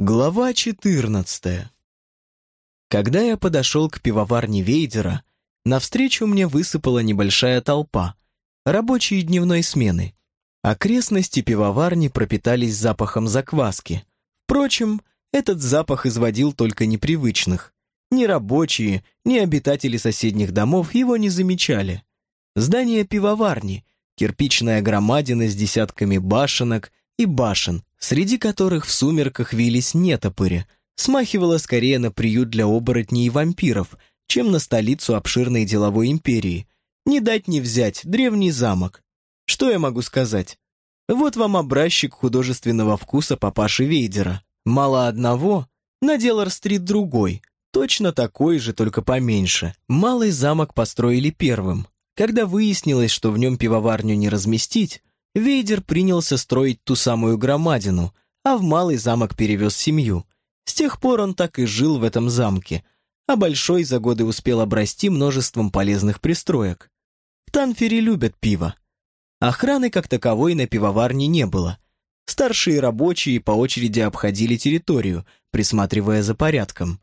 Глава 14 Когда я подошел к пивоварне Вейдера, навстречу мне высыпала небольшая толпа, рабочие дневной смены. Окрестности пивоварни пропитались запахом закваски. Впрочем, этот запах изводил только непривычных. Ни рабочие, ни обитатели соседних домов его не замечали. Здание пивоварни, кирпичная громадина с десятками башенок и башен, среди которых в сумерках вились нетопыри, смахивало скорее на приют для оборотней и вампиров, чем на столицу обширной деловой империи. Не дать не взять древний замок. Что я могу сказать? Вот вам образчик художественного вкуса папаши Вейдера. Мало одного, на Делар-стрит другой, точно такой же, только поменьше. Малый замок построили первым. Когда выяснилось, что в нем пивоварню не разместить, Вейдер принялся строить ту самую громадину, а в малый замок перевез семью. С тех пор он так и жил в этом замке, а Большой за годы успел обрасти множеством полезных пристроек. В Танфере любят пиво. Охраны как таковой на пивоварне не было. Старшие рабочие по очереди обходили территорию, присматривая за порядком.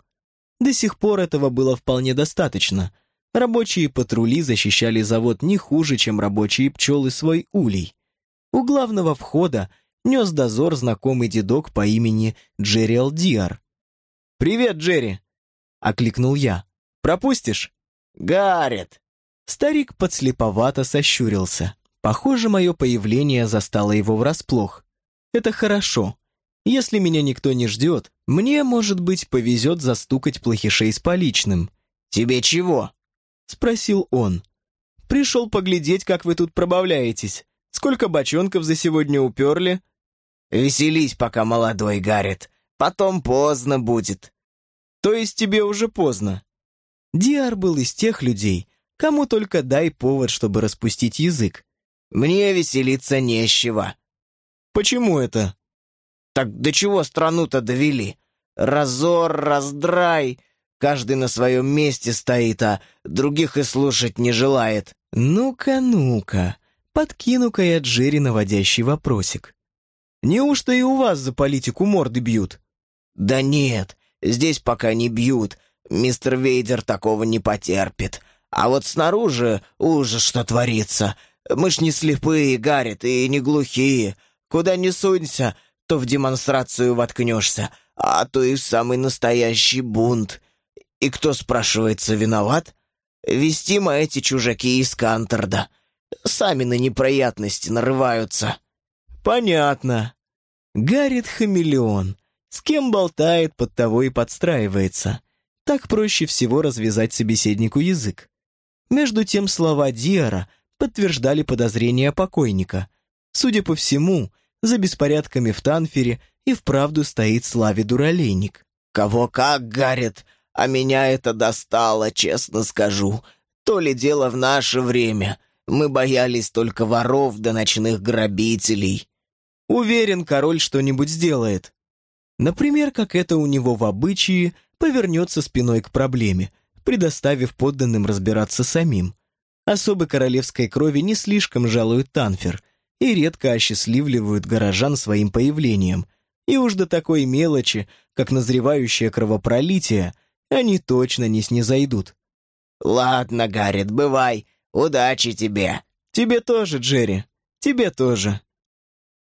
До сих пор этого было вполне достаточно. Рабочие патрули защищали завод не хуже, чем рабочие пчелы свой улей. У главного входа нес дозор знакомый дедок по имени Джерри Алдиар. «Привет, Джерри!» — окликнул я. «Пропустишь?» «Гаррет!» Старик подслеповато сощурился. Похоже, мое появление застало его врасплох. Это хорошо. Если меня никто не ждет, мне, может быть, повезет застукать плохишей с поличным. «Тебе чего?» — спросил он. «Пришел поглядеть, как вы тут пробавляетесь. Сколько бочонков за сегодня уперли?» «Веселись, пока молодой, Гаррет. Потом поздно будет». «То есть тебе уже поздно?» Диар был из тех людей, кому только дай повод, чтобы распустить язык. «Мне веселиться нещего». «Почему это?» «Так до чего страну-то довели? Разор, раздрай, каждый на своем месте стоит, а других и слушать не желает». «Ну-ка, ну-ка, Подкину-ка я Джерри наводящий вопросик. «Неужто и у вас за политику морды бьют?» «Да нет, здесь пока не бьют. Мистер Вейдер такого не потерпит. А вот снаружи ужас, что творится. Мы ж не слепые, Гаррит, и не глухие. Куда ни сунься, то в демонстрацию воткнешься, а то и в самый настоящий бунт. И кто, спрашивается, виноват? Вести мы эти чужаки из Канторда. Сами на неприятности нарываются». «Понятно. Гаррит хамелеон. С кем болтает, под того и подстраивается. Так проще всего развязать собеседнику язык. Между тем слова Диара подтверждали подозрения покойника. Судя по всему, за беспорядками в Танфере и вправду стоит Славе Дуралейник. «Кого как, Гаррит, а меня это достало, честно скажу. То ли дело в наше время. Мы боялись только воров да ночных грабителей. Уверен, король что-нибудь сделает. Например, как это у него в обычае, повернется спиной к проблеме, предоставив подданным разбираться самим. Особы королевской крови не слишком жалуют Танфер и редко осчастливливают горожан своим появлением. И уж до такой мелочи, как назревающее кровопролитие, они точно не снизойдут. «Ладно, Гаррит, бывай. Удачи тебе!» «Тебе тоже, Джерри, тебе тоже!»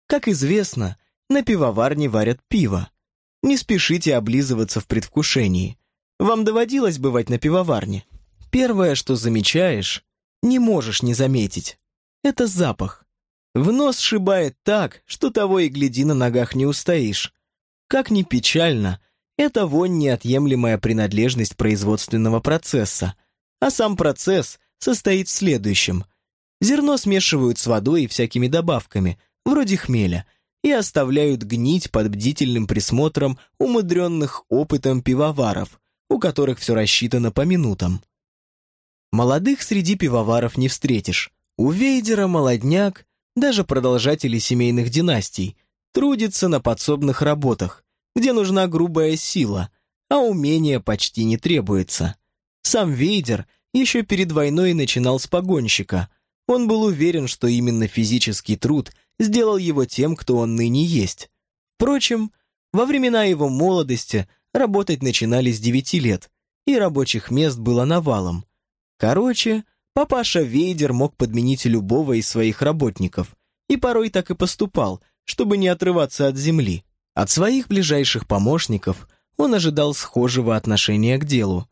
Как известно, на пивоварне варят пиво. Не спешите облизываться в предвкушении. Вам доводилось бывать на пивоварне? Первое, что замечаешь, не можешь не заметить. Это запах. В нос шибает так, что того и гляди на ногах не устоишь. Как ни печально, это вонь неотъемлемая принадлежность производственного процесса, а сам процесс состоит в следующем. Зерно смешивают с водой и всякими добавками, вроде хмеля, и оставляют гнить под бдительным присмотром умудренных опытом пивоваров, у которых все рассчитано по минутам. Молодых среди пивоваров не встретишь. У Вейдера молодняк, даже продолжатели семейных династий, трудятся на подсобных работах, где нужна грубая сила, а умения почти не требуется. Сам Вейдер еще перед войной начинал с погонщика. Он был уверен, что именно физический труд сделал его тем, кто он ныне есть. Впрочем, Во времена его молодости работать начинали с девяти лет, и рабочих мест было навалом. Короче, папаша Вейдер мог подменить любого из своих работников, и порой так и поступал, чтобы не отрываться от земли. От своих ближайших помощников он ожидал схожего отношения к делу.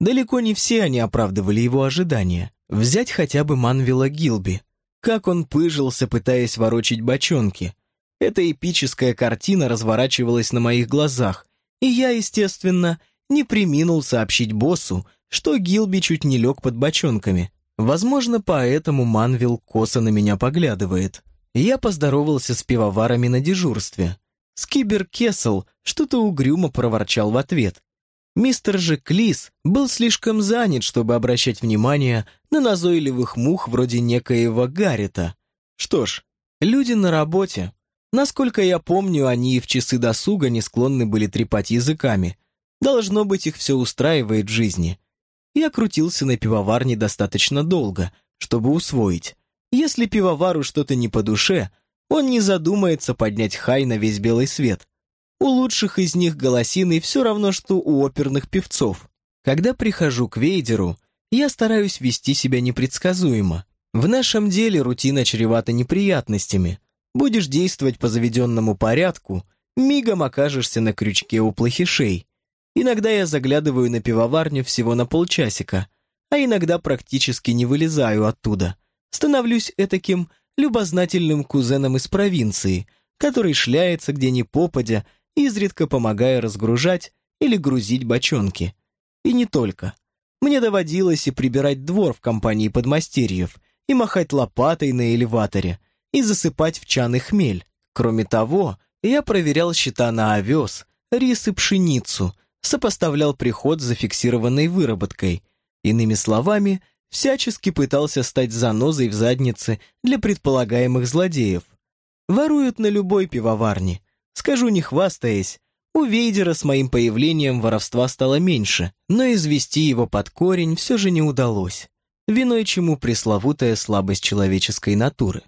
Далеко не все они оправдывали его ожидания. Взять хотя бы Манвила Гилби. Как он пыжился, пытаясь ворочить бочонки. Эта эпическая картина разворачивалась на моих глазах, и я, естественно, не приминул сообщить боссу, что Гилби чуть не лег под бочонками. Возможно, поэтому Манвил косо на меня поглядывает. Я поздоровался с пивоварами на дежурстве. Скибер Кессел что-то угрюмо проворчал в ответ. Мистер же Клис был слишком занят, чтобы обращать внимание на назойливых мух вроде некоего Гаррита. Что ж, люди на работе. Насколько я помню, они и в часы досуга не склонны были трепать языками. Должно быть, их все устраивает в жизни. Я крутился на пивоварне достаточно долго, чтобы усвоить. Если пивовару что-то не по душе, он не задумается поднять хай на весь белый свет. У лучших из них голосины все равно, что у оперных певцов. Когда прихожу к Вейдеру, я стараюсь вести себя непредсказуемо. В нашем деле рутина чревата неприятностями. Будешь действовать по заведенному порядку, мигом окажешься на крючке у плохишей. Иногда я заглядываю на пивоварню всего на полчасика, а иногда практически не вылезаю оттуда – становлюсь этаким любознательным кузеном из провинции, который шляется где ни попадя, изредка помогая разгружать или грузить бочонки. И не только. Мне доводилось и прибирать двор в компании подмастерьев, и махать лопатой на элеваторе, и засыпать в чаны хмель. Кроме того, я проверял счета на овес, рис и пшеницу, сопоставлял приход с зафиксированной выработкой. Иными словами, всячески пытался стать занозой в заднице для предполагаемых злодеев. Воруют на любой пивоварне. Скажу не хвастаясь, у Вейдера с моим появлением воровства стало меньше, но извести его под корень все же не удалось, виной чему пресловутая слабость человеческой натуры.